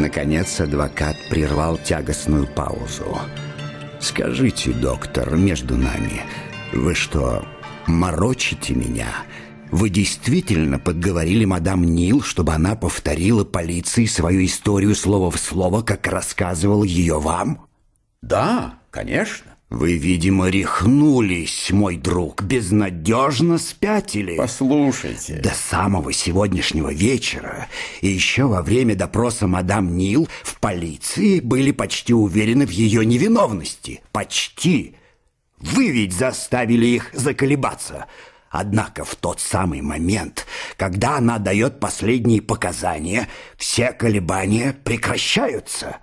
Наконец адвокат прервал тягостную паузу. «Скажите, доктор, между нами, вы что, морочите меня? Вы действительно подговорили мадам Нил, чтобы она повторила полиции свою историю слово в слово, как рассказывал ее вам?» «Да, конечно». «Вы, видимо, рехнулись, мой друг, безнадежно спятили». «Послушайте». До самого сегодняшнего вечера и еще во время допроса мадам Нил в полиции были почти уверены в ее невиновности. Почти. Вы ведь заставили их заколебаться. Однако в тот самый момент, когда она дает последние показания, все колебания прекращаются.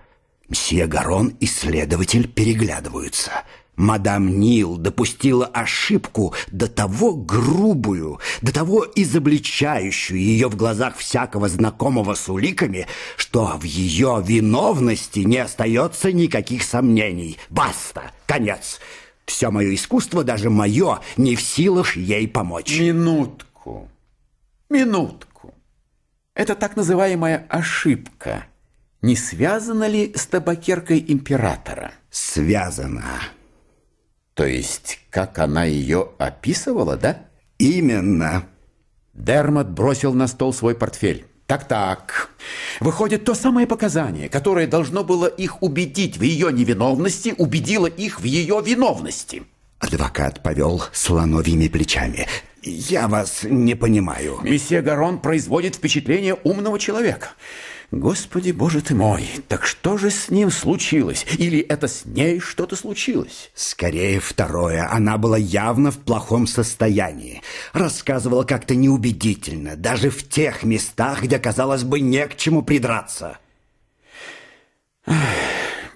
Мсье Гарон и следователь переглядываются. Мадам Нил допустила ошибку до того грубую, до того изобличающую ее в глазах всякого знакомого с уликами, что в ее виновности не остается никаких сомнений. Баста! Конец! Все мое искусство, даже мое, не в силах ей помочь. Минутку. Минутку. Это так называемая ошибка. Не связана ли с табакеркой императора? Связано. То есть, как она ее описывала, да? Именно. Дермат бросил на стол свой портфель. Так-так. Выходит, то самое показание, которое должно было их убедить в ее невиновности, убедило их в ее виновности. Адвокат повел слоновьими плечами. «Я вас не понимаю». Месье Гарон производит впечатление умного человека. Господи, боже ты мой, так что же с ним случилось? Или это с ней что-то случилось? Скорее второе. Она была явно в плохом состоянии. Рассказывала как-то неубедительно, даже в тех местах, где, казалось бы, не к чему придраться.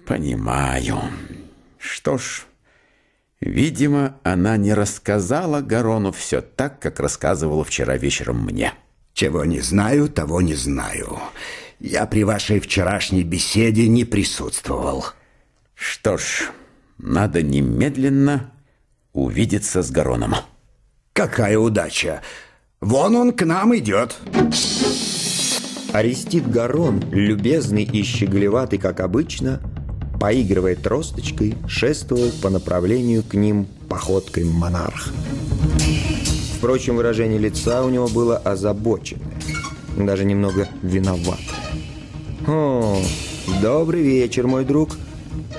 Понимаю. Что ж, видимо, она не рассказала Гарону все так, как рассказывала вчера вечером мне. Чего не знаю, того не знаю. Я при вашей вчерашней беседе не присутствовал. Что ж, надо немедленно увидеться с Гароном. Какая удача! Вон он к нам идет. Арестит Гарон, любезный и щеголеватый, как обычно, поигрывая тросточкой, шествовал по направлению к ним походкой монарха. Впрочем, выражение лица у него было озабоченное, даже немного виноватое. «О, добрый вечер, мой друг.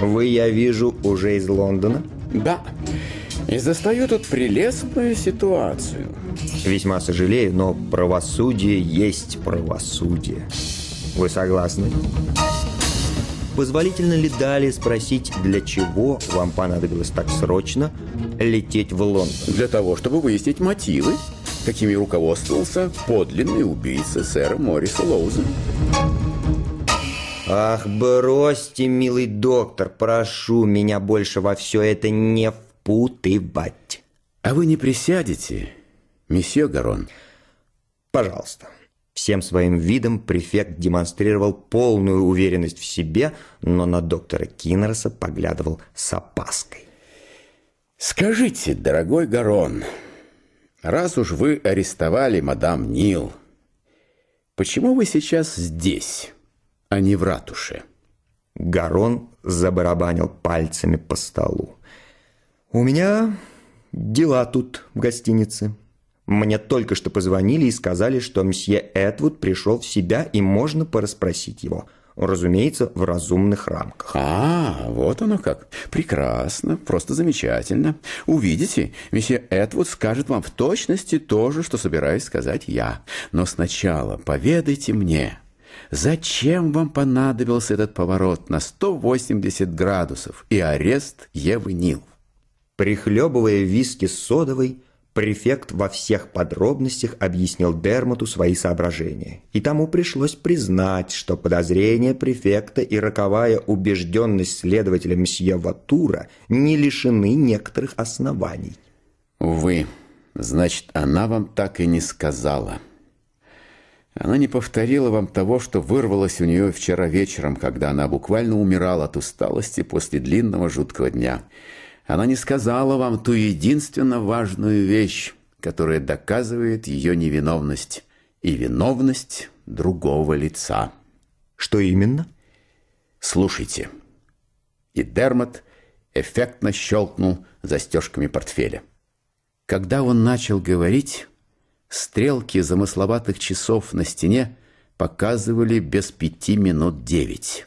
Вы, я вижу, уже из Лондона?» Да, и застаю тут прелестную ситуацию. Весьма сожалею, но правосудие есть правосудие. Вы согласны? Позволительно ли далее спросить, для чего вам понадобилось так срочно лететь в Лондон? Для того, чтобы выяснить мотивы, какими руководствовался подлинный убийца сэра Морриса Лоуза. Ах, бросьте, милый доктор, прошу меня больше во все это не впутывать. А вы не присядете, месье Гарон? Пожалуйста. Всем своим видом префект демонстрировал полную уверенность в себе, но на доктора Киннерса поглядывал с опаской. Скажите, дорогой Гарон, раз уж вы арестовали мадам Нил, почему вы сейчас здесь, а не в ратуше? Гарон забарабанил пальцами по столу. «У меня дела тут в гостинице. Мне только что позвонили и сказали, что мсье Эдвуд пришел в себя и можно порасспросить его. Разумеется, в разумных рамках. А, вот оно как. Прекрасно, просто замечательно. Увидите, месье Эдвуд скажет вам в точности то же, что собираюсь сказать я. Но сначала поведайте мне, зачем вам понадобился этот поворот на 180 градусов и арест Евы Нил? Прихлебывая виски с содовой, Префект во всех подробностях объяснил Дермоту свои соображения, и тому пришлось признать, что подозрения префекта и роковая убежденность следователя мсье Ватура не лишены некоторых оснований. Увы, значит, она вам так и не сказала. Она не повторила вам того, что вырвалось у нее вчера вечером, когда она буквально умирала от усталости после длинного жуткого дня – она не сказала вам ту единственно важную вещь, которая доказывает ее невиновность и виновность другого лица. Что именно? Слушайте. И Дермот эффектно щелкнул застежками портфеля. Когда он начал говорить, стрелки замысловатых часов на стене показывали без пяти минут девять.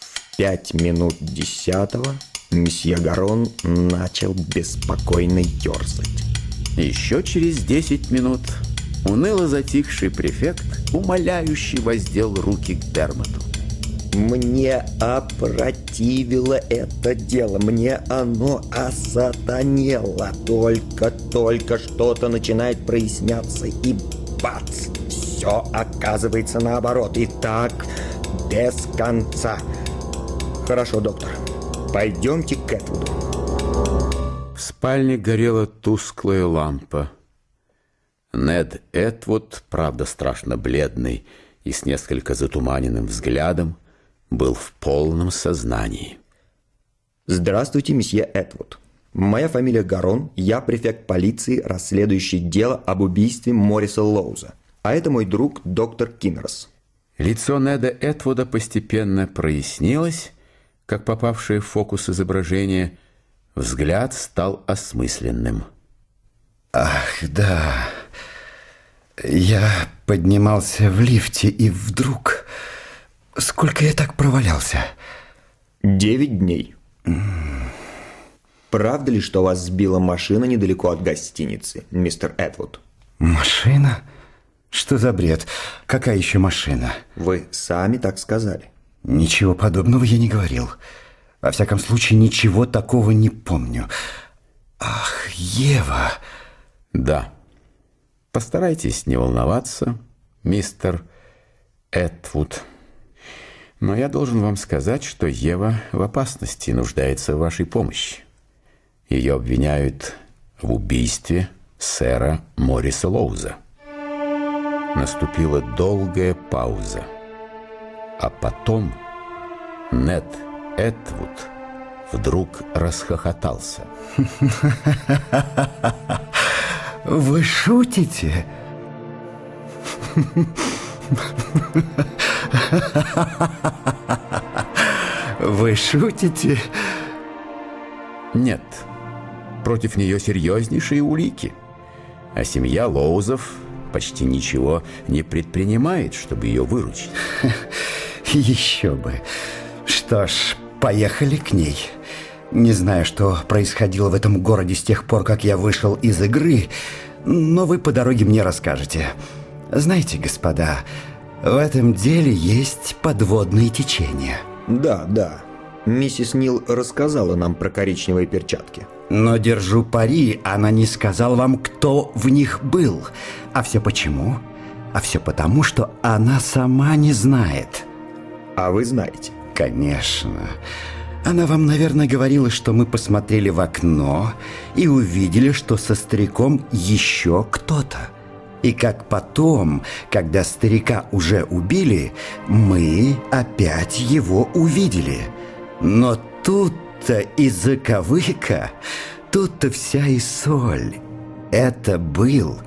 В пять минут десятого месье Гарон начал беспокойно ерзать. Еще через десять минут уныло затихший префект умоляюще воздел руки к Дермоту. Мне опротивило это дело, мне оно осатанело. Только-только что-то начинает проясняться, и бац! Все оказывается наоборот, и так без конца. Хорошо, доктор, пойдемте к Этвуду. В спальне горела тусклая лампа. Нед Этвуд, правда страшно бледный и с несколько затуманенным взглядом, был в полном сознании. Здравствуйте, месье Этвуд. Моя фамилия Гарон, я префект полиции, расследующий дело об убийстве Мориса Лоуза. А это мой друг доктор Кинрос. Лицо Неда Этвуда постепенно прояснилось, как попавшее в фокус изображение. Взгляд стал осмысленным. Ах, да. Я поднимался в лифте и вдруг... Сколько я так провалялся? Девять дней. Правда ли, что вас сбила машина недалеко от гостиницы, мистер Эдвуд? Машина? Что за бред? Какая еще машина? Вы сами так сказали. Ничего подобного я не говорил. Во всяком случае, ничего такого не помню. Ах, Ева! Да. Постарайтесь не волноваться, мистер Эдвуд. Но я должен вам сказать, что Ева в опасности нуждается в вашей помощи. Ее обвиняют в убийстве сэра Мориса Лоуза. Наступила долгая пауза. А потом Нед Этвуд вдруг расхохотался. Вы шутите? Вы шутите? Нет. Против нее серьезнейшие улики. А семья Лоузов почти ничего не предпринимает, чтобы ее выручить. Еще бы. Что ж, поехали к ней. Не знаю, что происходило в этом городе с тех пор, как я вышел из игры, но вы по дороге мне расскажете. Знаете, господа, в этом деле есть подводные течения. Да, да. Миссис Нил рассказала нам про коричневые перчатки. Но держу пари, она не сказала вам, кто в них был. А все почему? А все потому, что она сама не знает. А вы знаете? Конечно. Она вам, наверное, говорила, что мы посмотрели в окно и увидели, что со стариком еще кто-то. И как потом, когда старика уже убили, мы опять его увидели. Но тут-то и заковыка, тут-то вся и соль. Это был